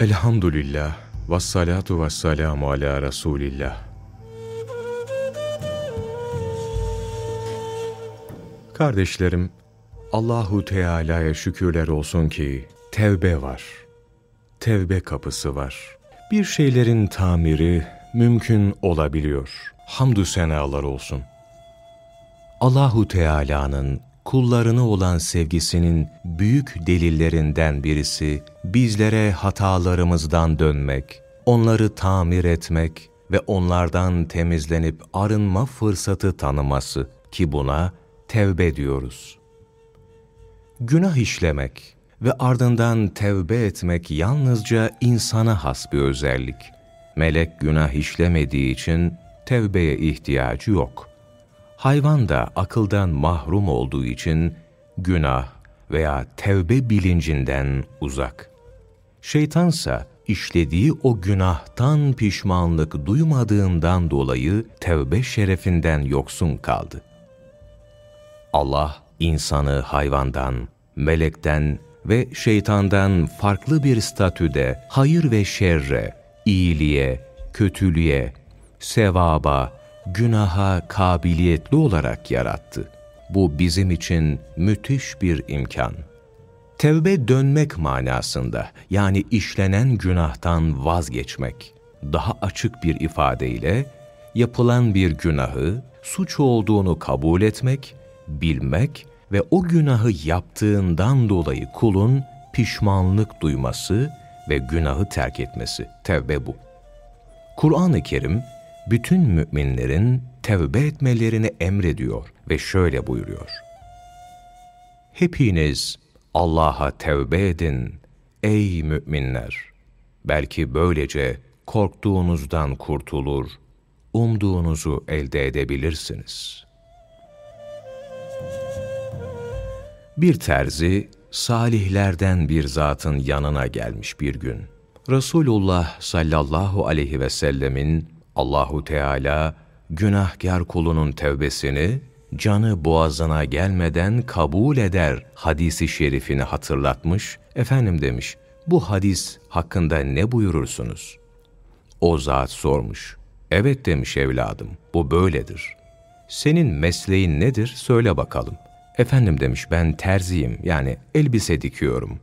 Elhamdülillah ve salatu ve selamu ala Resulillah. Kardeşlerim, Allahu Teala'ya şükürler olsun ki tevbe var. Tevbe kapısı var. Bir şeylerin tamiri mümkün olabiliyor. Hamdü senalar olsun. Allahu Teala'nın kullarına olan sevgisinin büyük delillerinden birisi, bizlere hatalarımızdan dönmek, onları tamir etmek ve onlardan temizlenip arınma fırsatı tanıması ki buna tevbe diyoruz. Günah işlemek ve ardından tevbe etmek yalnızca insana has bir özellik. Melek günah işlemediği için tevbeye ihtiyacı yok hayvan da akıldan mahrum olduğu için günah veya tevbe bilincinden uzak. Şeytansa işlediği o günahtan pişmanlık duymadığından dolayı tevbe şerefinden yoksun kaldı. Allah insanı hayvandan, melekten ve şeytandan farklı bir statüde hayır ve şerre, iyiliğe, kötülüğe, sevaba, günaha kabiliyetli olarak yarattı. Bu bizim için müthiş bir imkan. Tevbe dönmek manasında yani işlenen günahtan vazgeçmek. Daha açık bir ifadeyle yapılan bir günahı suç olduğunu kabul etmek, bilmek ve o günahı yaptığından dolayı kulun pişmanlık duyması ve günahı terk etmesi. Tevbe bu. Kur'an-ı Kerim bütün müminlerin tevbe etmelerini emrediyor ve şöyle buyuruyor. Hepiniz Allah'a tevbe edin ey müminler. Belki böylece korktuğunuzdan kurtulur, umduğunuzu elde edebilirsiniz. Bir terzi, salihlerden bir zatın yanına gelmiş bir gün. Resulullah sallallahu aleyhi ve sellemin Allahu Teala günahkar kulunun tevbesini canı boğazına gelmeden kabul eder hadisi şerifini hatırlatmış. Efendim demiş, bu hadis hakkında ne buyurursunuz? O zat sormuş. Evet demiş evladım, bu böyledir. Senin mesleğin nedir? Söyle bakalım. Efendim demiş, ben terziyim, yani elbise dikiyorum.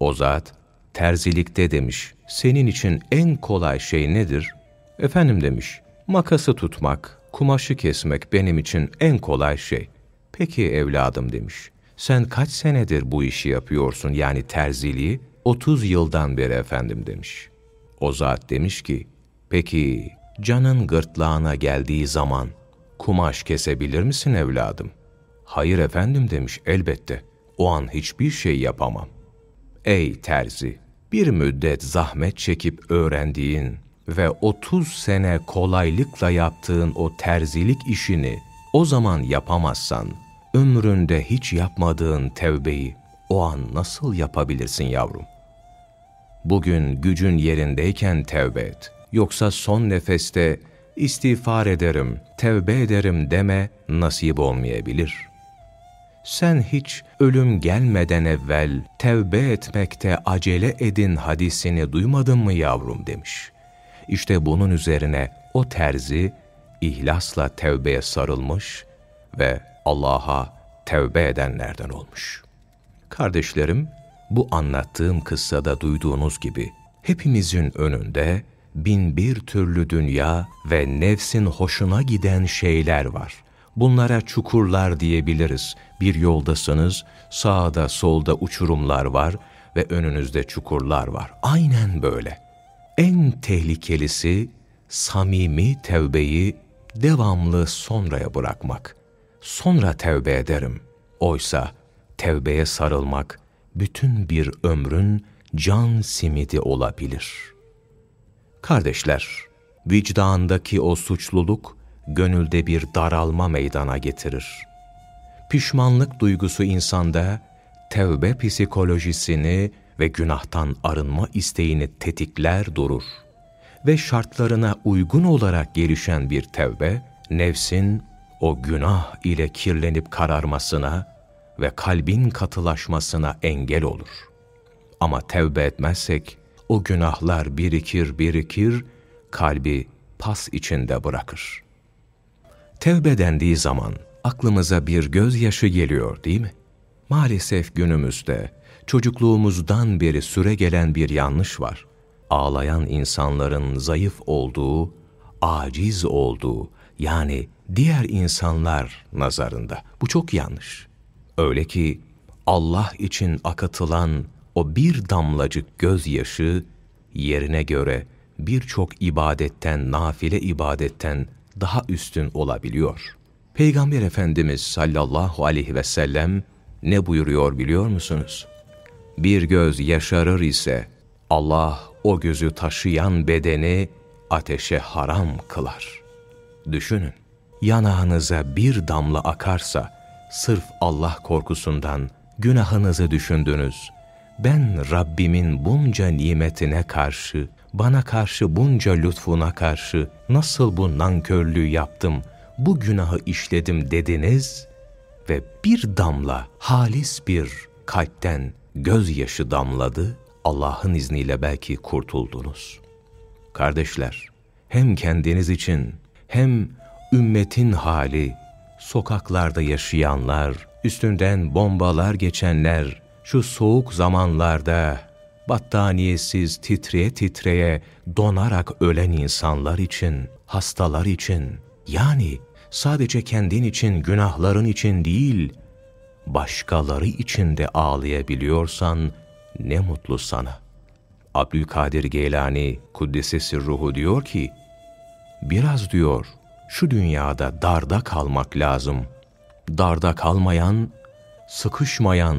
O zat, terzilikte demiş, senin için en kolay şey nedir? Efendim demiş, makası tutmak, kumaşı kesmek benim için en kolay şey. Peki evladım demiş, sen kaç senedir bu işi yapıyorsun yani terziliği? 30 yıldan beri efendim demiş. O zat demiş ki, peki canın gırtlağına geldiği zaman kumaş kesebilir misin evladım? Hayır efendim demiş elbette. O an hiçbir şey yapamam. Ey terzi! Bir müddet zahmet çekip öğrendiğin, ve 30 sene kolaylıkla yaptığın o terzilik işini o zaman yapamazsan, ömründe hiç yapmadığın tevbeyi o an nasıl yapabilirsin yavrum? Bugün gücün yerindeyken tevbe et. Yoksa son nefeste istiğfar ederim, tevbe ederim deme nasip olmayabilir. Sen hiç ölüm gelmeden evvel tevbe etmekte acele edin hadisini duymadın mı yavrum demiş.'' İşte bunun üzerine o terzi ihlasla tevbeye sarılmış ve Allah'a tevbe edenlerden olmuş. Kardeşlerim, bu anlattığım kıssada duyduğunuz gibi hepimizin önünde bin bir türlü dünya ve nefsin hoşuna giden şeyler var. Bunlara çukurlar diyebiliriz. Bir yoldasınız, sağda solda uçurumlar var ve önünüzde çukurlar var. Aynen böyle en tehlikelisi samimi tevbeyi devamlı sonraya bırakmak. Sonra tevbe ederim. Oysa tevbeye sarılmak bütün bir ömrün can simidi olabilir. Kardeşler, vicdandaki o suçluluk gönülde bir daralma meydana getirir. Pişmanlık duygusu insanda tevbe psikolojisini ve günahtan arınma isteğini tetikler durur. Ve şartlarına uygun olarak gelişen bir tevbe, nefsin o günah ile kirlenip kararmasına ve kalbin katılaşmasına engel olur. Ama tevbe etmezsek, o günahlar birikir birikir, kalbi pas içinde bırakır. Tevbe dendiği zaman aklımıza bir gözyaşı geliyor değil mi? Maalesef günümüzde çocukluğumuzdan beri süre gelen bir yanlış var. Ağlayan insanların zayıf olduğu, aciz olduğu, yani diğer insanlar nazarında. Bu çok yanlış. Öyle ki Allah için akatılan o bir damlacık gözyaşı yerine göre birçok ibadetten, nafile ibadetten daha üstün olabiliyor. Peygamber Efendimiz sallallahu aleyhi ve sellem ne buyuruyor biliyor musunuz? Bir göz yaşarır ise Allah o gözü taşıyan bedeni ateşe haram kılar. Düşünün, yanağınıza bir damla akarsa, sırf Allah korkusundan günahınızı düşündünüz. Ben Rabbimin bunca nimetine karşı, bana karşı bunca lütfuna karşı nasıl bu nankörlüğü yaptım, bu günahı işledim dediniz ve bir damla halis bir kalpten gözyaşı damladı, Allah'ın izniyle belki kurtuldunuz. Kardeşler, hem kendiniz için hem ümmetin hali, sokaklarda yaşayanlar, üstünden bombalar geçenler, şu soğuk zamanlarda battaniyesiz titreye titreye donarak ölen insanlar için, hastalar için, yani sadece kendin için, günahların için değil, başkaları için de ağlayabiliyorsan ne mutlu sana. Abdülkadir Geylani Kuddesesi ruhu diyor ki, biraz diyor şu dünyada darda kalmak lazım. Darda kalmayan, sıkışmayan,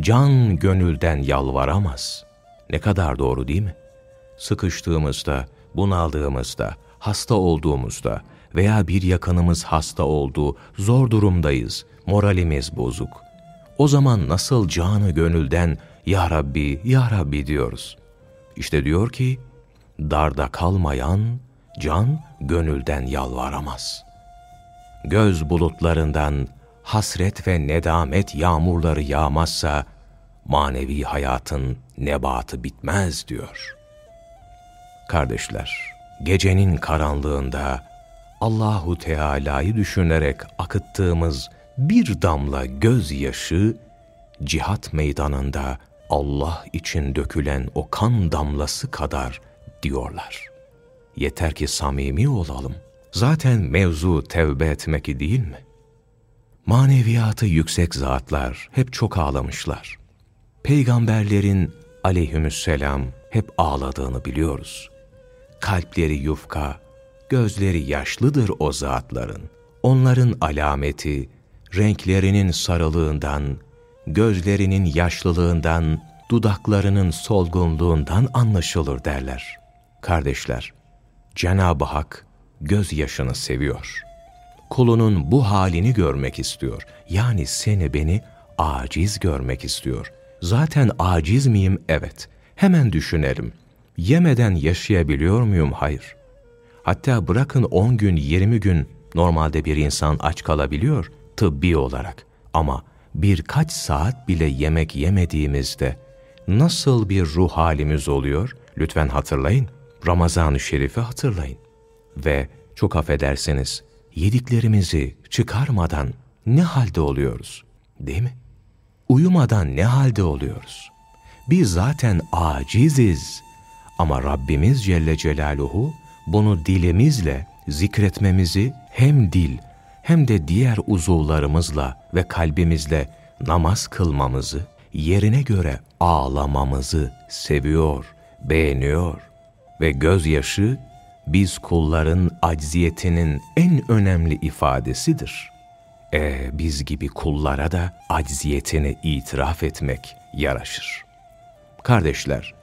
can gönülden yalvaramaz. Ne kadar doğru değil mi? Sıkıştığımızda, bunaldığımızda, hasta olduğumuzda veya bir yakınımız hasta oldu, zor durumdayız, moralimiz bozuk. O zaman nasıl canı gönülden Ya Rabbi, Ya Rabbi diyoruz. İşte diyor ki, darda kalmayan, can gönülden yalvaramaz. Göz bulutlarından hasret ve nedamet yağmurları yağmazsa, manevi hayatın nebatı bitmez diyor. Kardeşler, gecenin karanlığında Allahu Teala'yı düşünerek akıttığımız bir damla gözyaşı, cihat meydanında Allah için dökülen o kan damlası kadar diyorlar. Yeter ki samimi olalım. Zaten mevzu tevbe etmek değil mi? Maneviyatı yüksek zatlar hep çok ağlamışlar. Peygamberlerin aleyhümüsselam hep ağladığını biliyoruz. Kalpleri yufka, gözleri yaşlıdır o zatların. Onların alameti, renklerinin sarılığından, gözlerinin yaşlılığından, dudaklarının solgunluğundan anlaşılır derler. Kardeşler, Cenab-ı Hak gözyaşını seviyor. Kulunun bu halini görmek istiyor. Yani seni beni aciz görmek istiyor. Zaten aciz miyim? Evet. Hemen düşünelim. Yemeden yaşayabiliyor muyum? Hayır. Hatta bırakın 10 gün, 20 gün normalde bir insan aç kalabiliyor tıbbi olarak. Ama birkaç saat bile yemek yemediğimizde nasıl bir ruh halimiz oluyor? Lütfen hatırlayın. Ramazan-ı Şerif'i hatırlayın. Ve çok affedersiniz, yediklerimizi çıkarmadan ne halde oluyoruz? Değil mi? Uyumadan ne halde oluyoruz? Biz zaten aciziz. Ama Rabbimiz Celle Celaluhu bunu dilimizle zikretmemizi hem dil hem de diğer uzuvlarımızla ve kalbimizle namaz kılmamızı, yerine göre ağlamamızı seviyor, beğeniyor ve gözyaşı biz kulların acziyetinin en önemli ifadesidir. E biz gibi kullara da acziyetini itiraf etmek yaraşır. Kardeşler,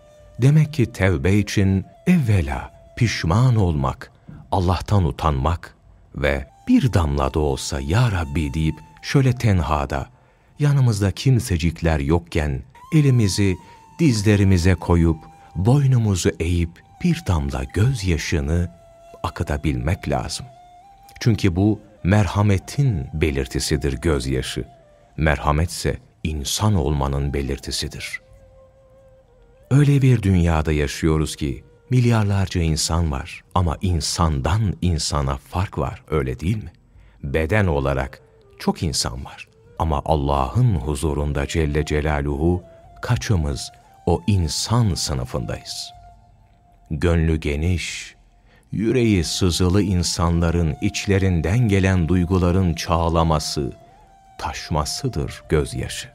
demek ki tevbe için evvela pişman olmak, Allah'tan utanmak ve bir damla da olsa Ya Rabbi deyip şöyle tenhada, yanımızda kimsecikler yokken elimizi dizlerimize koyup boynumuzu eğip bir damla gözyaşını akıtabilmek lazım. Çünkü bu merhametin belirtisidir gözyaşı. Merhametse insan olmanın belirtisidir. Öyle bir dünyada yaşıyoruz ki milyarlarca insan var ama insandan insana fark var öyle değil mi? Beden olarak çok insan var ama Allah'ın huzurunda Celle Celaluhu kaçımız o insan sınıfındayız. Gönlü geniş, yüreği sızılı insanların içlerinden gelen duyguların çağlaması, taşmasıdır gözyaşı.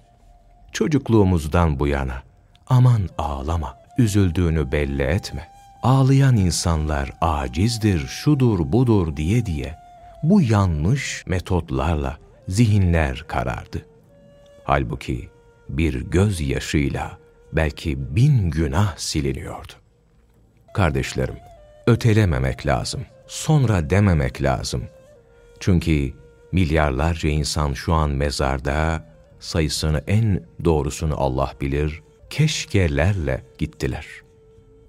Çocukluğumuzdan bu yana aman ağlama, üzüldüğünü belli etme. Ağlayan insanlar acizdir, şudur budur diye diye bu yanlış metotlarla zihinler karardı. Halbuki bir gözyaşıyla belki bin günah siliniyordu. Kardeşlerim, ötelememek lazım, sonra dememek lazım. Çünkü milyarlarca insan şu an mezarda, sayısını en doğrusunu Allah bilir, keşkelerle gittiler.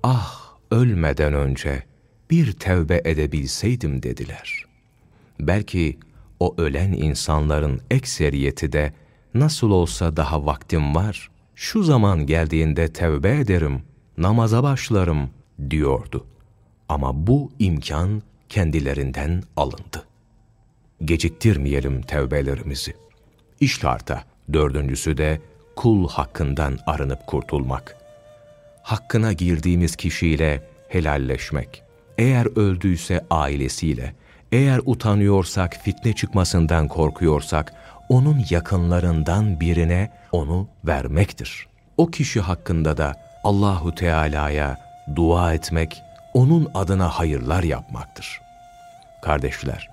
Ah ölmeden önce bir tevbe edebilseydim dediler. Belki o ölen insanların ekseriyeti de nasıl olsa daha vaktim var, şu zaman geldiğinde tevbe ederim, namaza başlarım diyordu. Ama bu imkan kendilerinden alındı. Geciktirmeyelim tevbelerimizi. İştarta, dördüncüsü de kul hakkından arınıp kurtulmak. Hakkına girdiğimiz kişiyle helalleşmek. Eğer öldüyse ailesiyle, eğer utanıyorsak, fitne çıkmasından korkuyorsak, onun yakınlarından birine onu vermektir. O kişi hakkında da Allahu Teala'ya dua etmek, onun adına hayırlar yapmaktır. Kardeşler,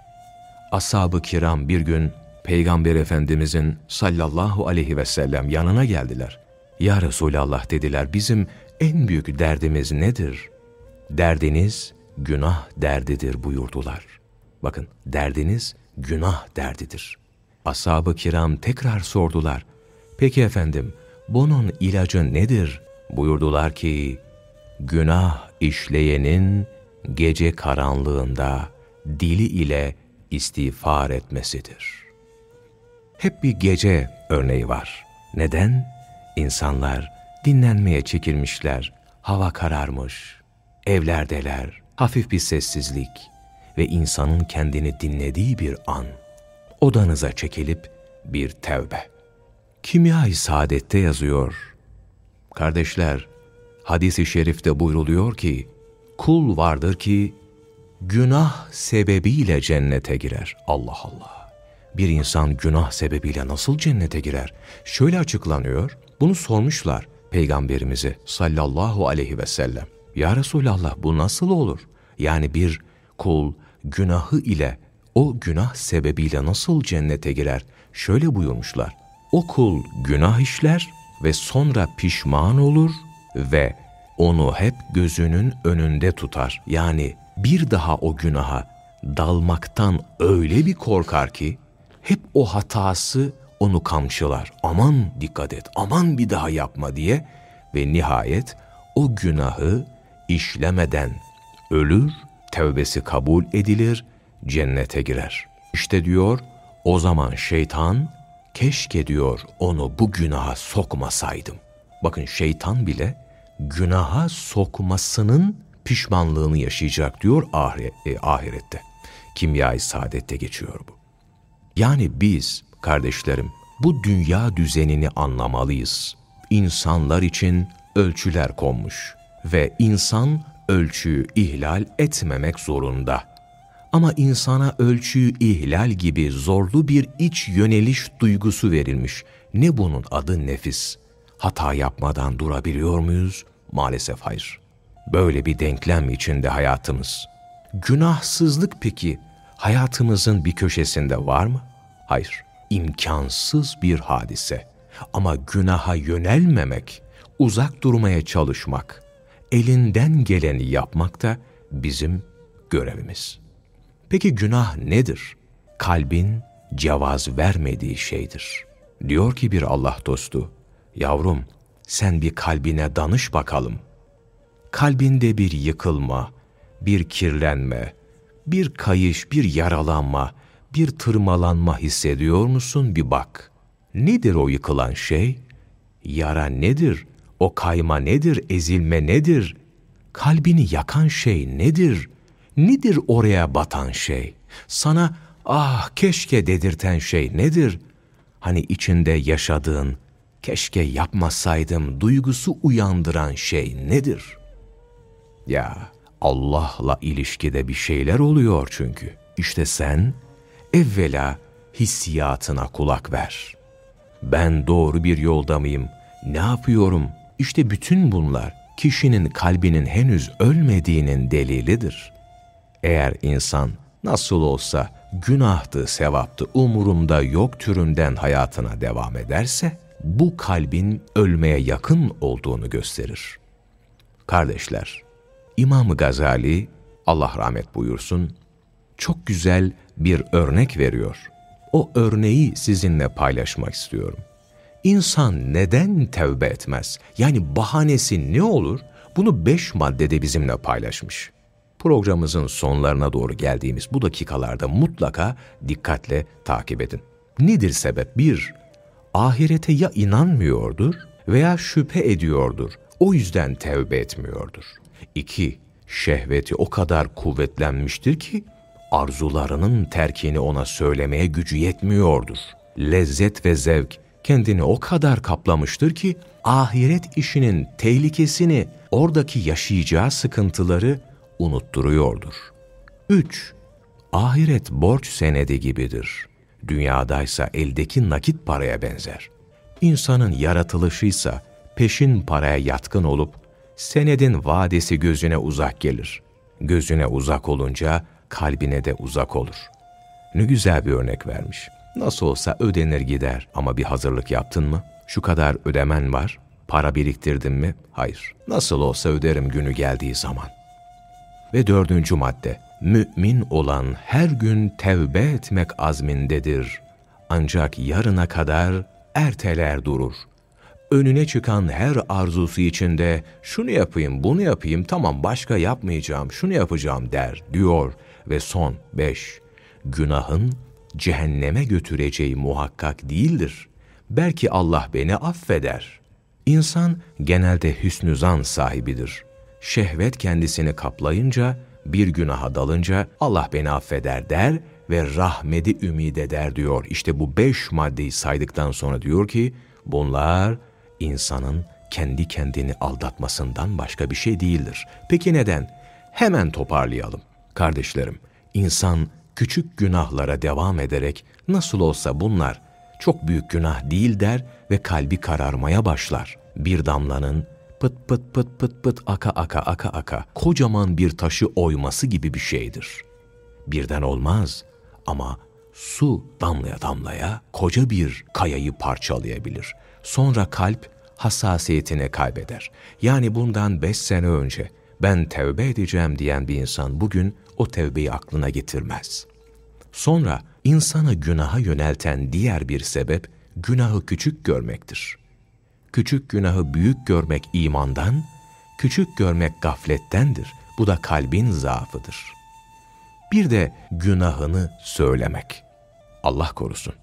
ashab-ı kiram bir gün Peygamber Efendimizin sallallahu aleyhi ve sellem yanına geldiler. Ya Resulallah dediler bizim en büyük derdimiz nedir? Derdiniz günah derdidir buyurdular. Bakın derdiniz günah derdidir. Ashab-ı kiram tekrar sordular. Peki efendim bunun ilacı nedir? Buyurdular ki günah işleyenin gece karanlığında dili ile istiğfar etmesidir.'' hep bir gece örneği var. Neden? İnsanlar dinlenmeye çekilmişler, hava kararmış, evlerdeler, hafif bir sessizlik ve insanın kendini dinlediği bir an. Odanıza çekilip bir tevbe. Kimya-i Saadet'te yazıyor. Kardeşler, hadisi şerifte buyruluyor ki, kul vardır ki günah sebebiyle cennete girer. Allah Allah bir insan günah sebebiyle nasıl cennete girer? Şöyle açıklanıyor, bunu sormuşlar Peygamberimize sallallahu aleyhi ve sellem. Ya Resulallah bu nasıl olur? Yani bir kul günahı ile o günah sebebiyle nasıl cennete girer? Şöyle buyurmuşlar. O kul günah işler ve sonra pişman olur ve onu hep gözünün önünde tutar. Yani bir daha o günaha dalmaktan öyle bir korkar ki hep o hatası onu kamçılar. Aman dikkat et, aman bir daha yapma diye ve nihayet o günahı işlemeden ölür, tevbesi kabul edilir, cennete girer. İşte diyor, o zaman şeytan, keşke diyor onu bu günaha sokmasaydım. Bakın şeytan bile günaha sokmasının pişmanlığını yaşayacak diyor e, ahirette. Kimya-i saadette geçiyor bu. Yani biz kardeşlerim bu dünya düzenini anlamalıyız. İnsanlar için ölçüler konmuş ve insan ölçüyü ihlal etmemek zorunda. Ama insana ölçüyü ihlal gibi zorlu bir iç yöneliş duygusu verilmiş. Ne bunun adı nefis? Hata yapmadan durabiliyor muyuz? Maalesef hayır. Böyle bir denklem içinde hayatımız. Günahsızlık peki hayatımızın bir köşesinde var mı? Hayır, imkansız bir hadise. Ama günaha yönelmemek, uzak durmaya çalışmak, elinden geleni yapmak da bizim görevimiz. Peki günah nedir? Kalbin cevaz vermediği şeydir. Diyor ki bir Allah dostu, yavrum sen bir kalbine danış bakalım. Kalbinde bir yıkılma, bir kirlenme, bir kayış, bir yaralanma, bir tırmalanma hissediyor musun bir bak. Nedir o yıkılan şey? Yara nedir? O kayma nedir, ezilme nedir? Kalbini yakan şey nedir? Nedir oraya batan şey? Sana ah keşke dedirten şey nedir? Hani içinde yaşadığın, keşke yapmasaydım duygusu uyandıran şey nedir? Ya Allah'la ilişkide bir şeyler oluyor çünkü. İşte sen evvela hissiyatına kulak ver. Ben doğru bir yolda mıyım? Ne yapıyorum? İşte bütün bunlar kişinin kalbinin henüz ölmediğinin delilidir. Eğer insan nasıl olsa günahtı, sevaptı, umurumda yok türünden hayatına devam ederse, bu kalbin ölmeye yakın olduğunu gösterir. Kardeşler, İmam Gazali, Allah rahmet buyursun, çok güzel bir örnek veriyor. O örneği sizinle paylaşmak istiyorum. İnsan neden tevbe etmez? Yani bahanesi ne olur? Bunu beş maddede bizimle paylaşmış. Programımızın sonlarına doğru geldiğimiz bu dakikalarda mutlaka dikkatle takip edin. Nedir sebep? Bir, ahirete ya inanmıyordur veya şüphe ediyordur. O yüzden tevbe etmiyordur. İki, şehveti o kadar kuvvetlenmiştir ki arzularının terkini ona söylemeye gücü yetmiyordur. Lezzet ve zevk kendini o kadar kaplamıştır ki ahiret işinin tehlikesini, oradaki yaşayacağı sıkıntıları unutturuyordur. 3. Ahiret borç senedi gibidir. Dünyadaysa eldeki nakit paraya benzer. İnsanın yaratılışıysa peşin paraya yatkın olup senedin vadesi gözüne uzak gelir. Gözüne uzak olunca kalbine de uzak olur. Ne güzel bir örnek vermiş. Nasıl olsa ödenir gider ama bir hazırlık yaptın mı? Şu kadar ödemen var. Para biriktirdin mi? Hayır. Nasıl olsa öderim günü geldiği zaman. Ve dördüncü madde. Mümin olan her gün tevbe etmek azmindedir. Ancak yarına kadar erteler durur. Önüne çıkan her arzusu içinde şunu yapayım, bunu yapayım, tamam başka yapmayacağım, şunu yapacağım der, diyor. Ve son beş, günahın cehenneme götüreceği muhakkak değildir. Belki Allah beni affeder. İnsan genelde hüsnü zan sahibidir. Şehvet kendisini kaplayınca, bir günaha dalınca Allah beni affeder der ve rahmeti ümid eder diyor. İşte bu beş maddeyi saydıktan sonra diyor ki, bunlar insanın kendi kendini aldatmasından başka bir şey değildir. Peki neden? Hemen toparlayalım. Kardeşlerim, insan küçük günahlara devam ederek nasıl olsa bunlar çok büyük günah değil der ve kalbi kararmaya başlar. Bir damlanın pıt pıt pıt pıt pıt aka aka aka aka kocaman bir taşı oyması gibi bir şeydir. Birden olmaz ama su damlaya damlaya koca bir kayayı parçalayabilir. Sonra kalp hassasiyetini kaybeder. Yani bundan beş sene önce ben tevbe edeceğim diyen bir insan bugün o tevbeyi aklına getirmez. Sonra insanı günaha yönelten diğer bir sebep günahı küçük görmektir. Küçük günahı büyük görmek imandan, küçük görmek gaflettendir. Bu da kalbin zaafıdır. Bir de günahını söylemek. Allah korusun.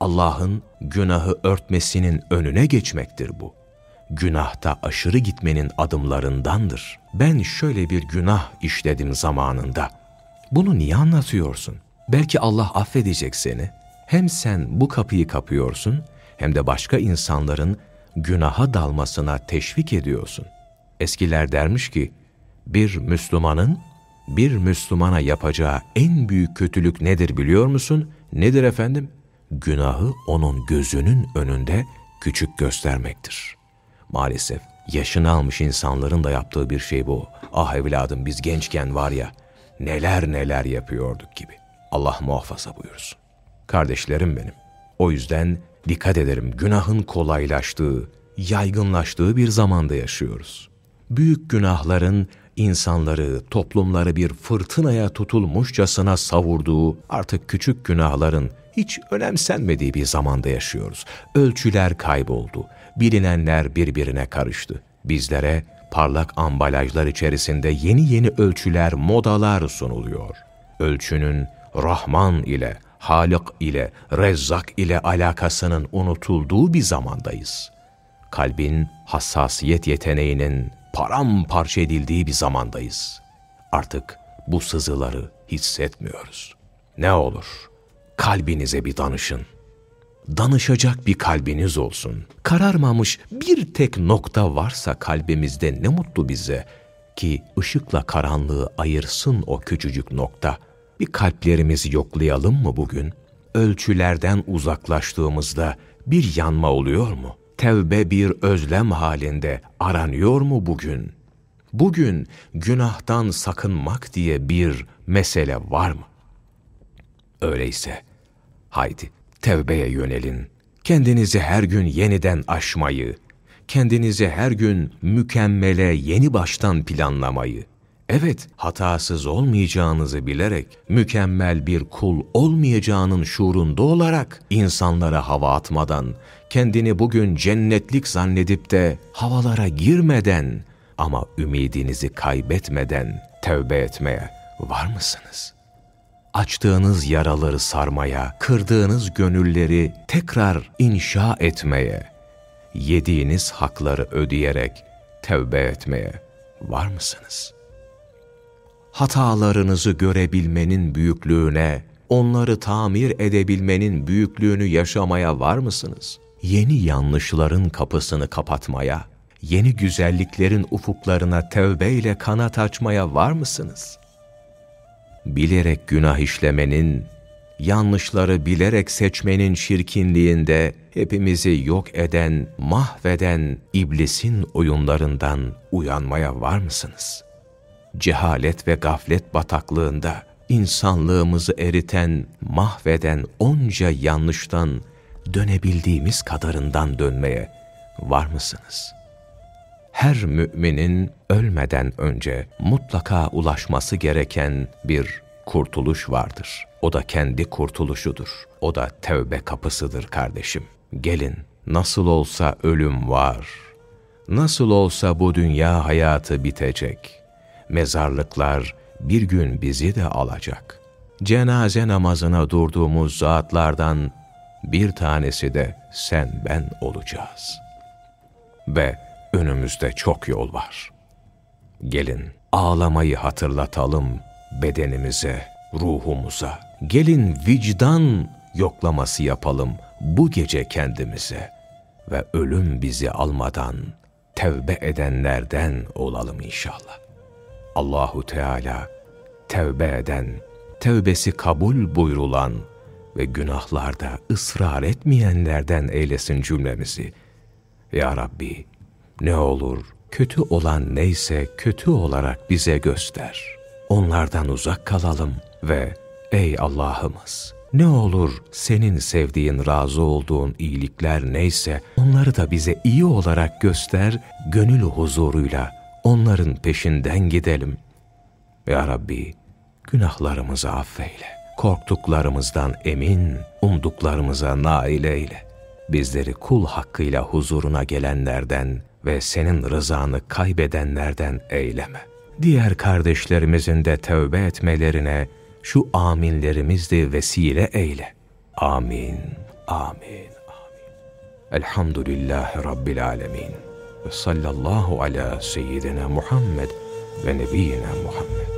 Allah'ın günahı örtmesinin önüne geçmektir bu. Günahta aşırı gitmenin adımlarındandır. Ben şöyle bir günah işledim zamanında. Bunu niye anlatıyorsun? Belki Allah affedecek seni. Hem sen bu kapıyı kapıyorsun hem de başka insanların günaha dalmasına teşvik ediyorsun. Eskiler dermiş ki, bir Müslümanın bir Müslümana yapacağı en büyük kötülük nedir biliyor musun? Nedir efendim? Günahı onun gözünün önünde küçük göstermektir. Maalesef yaşını almış insanların da yaptığı bir şey bu. Ah evladım biz gençken var ya neler neler yapıyorduk gibi. Allah muhafaza buyursun. Kardeşlerim benim. O yüzden dikkat ederim günahın kolaylaştığı, yaygınlaştığı bir zamanda yaşıyoruz. Büyük günahların insanları, toplumları bir fırtınaya tutulmuşçasına savurduğu, artık küçük günahların hiç önemsenmediği bir zamanda yaşıyoruz. Ölçüler kayboldu, bilinenler birbirine karıştı. Bizlere parlak ambalajlar içerisinde yeni yeni ölçüler, modalar sunuluyor. Ölçünün Rahman ile, Halık ile, Rezzak ile alakasının unutulduğu bir zamandayız. kalbin hassasiyet yeteneğinin paramparça edildiği bir zamandayız. Artık bu sızıları hissetmiyoruz. Ne olur kalbinize bir danışın. Danışacak bir kalbiniz olsun. Kararmamış bir tek nokta varsa kalbimizde ne mutlu bize ki ışıkla karanlığı ayırsın o küçücük nokta. Bir kalplerimizi yoklayalım mı bugün? Ölçülerden uzaklaştığımızda bir yanma oluyor mu? Tevbe bir özlem halinde aranıyor mu bugün? Bugün günahtan sakınmak diye bir mesele var mı? Öyleyse haydi tevbeye yönelin. Kendinizi her gün yeniden aşmayı, kendinizi her gün mükemmele yeni baştan planlamayı, evet hatasız olmayacağınızı bilerek, mükemmel bir kul olmayacağının şuurunda olarak insanlara hava atmadan, kendini bugün cennetlik zannedip de havalara girmeden ama ümidinizi kaybetmeden tevbe etmeye var mısınız? Açtığınız yaraları sarmaya, kırdığınız gönülleri tekrar inşa etmeye, yediğiniz hakları ödeyerek tevbe etmeye var mısınız? Hatalarınızı görebilmenin büyüklüğüne, onları tamir edebilmenin büyüklüğünü yaşamaya var mısınız? Yeni yanlışların kapısını kapatmaya, yeni güzelliklerin ufuklarına tevbeyle kanat açmaya var mısınız? Bilerek günah işlemenin, yanlışları bilerek seçmenin çirkinliğinde hepimizi yok eden, mahveden iblisin oyunlarından uyanmaya var mısınız? Cehalet ve gaflet bataklığında insanlığımızı eriten, mahveden onca yanlıştan dönebildiğimiz kadarından dönmeye var mısınız? Her müminin ölmeden önce mutlaka ulaşması gereken bir kurtuluş vardır. O da kendi kurtuluşudur. O da tevbe kapısıdır kardeşim. Gelin, nasıl olsa ölüm var. Nasıl olsa bu dünya hayatı bitecek. Mezarlıklar bir gün bizi de alacak. Cenaze namazına durduğumuz zatlardan bir tanesi de sen ben olacağız. Ve önümüzde çok yol var. Gelin ağlamayı hatırlatalım bedenimize, ruhumuza. Gelin vicdan yoklaması yapalım bu gece kendimize ve ölüm bizi almadan tevbe edenlerden olalım inşallah. Allahu Teala tevbe eden, tevbesi kabul buyrulan ve günahlarda ısrar etmeyenlerden eylesin cümlemizi. Ya Rabbi ne olur kötü olan neyse kötü olarak bize göster. Onlardan uzak kalalım ve ey Allah'ımız ne olur senin sevdiğin, razı olduğun iyilikler neyse onları da bize iyi olarak göster, gönül huzuruyla onların peşinden gidelim. Ya Rabbi, günahlarımızı affeyle. Korktuklarımızdan emin, umduklarımıza nail eyle. Bizleri kul hakkıyla huzuruna gelenlerden ve senin rızanı kaybedenlerden eyleme. Diğer kardeşlerimizin de tövbe etmelerine şu aminlerimizde vesile eyle. Amin, amin, amin. Elhamdülillahi Rabbil alemin. Ve sallallahu ala seyyidina Muhammed ve nebiyyina Muhammed.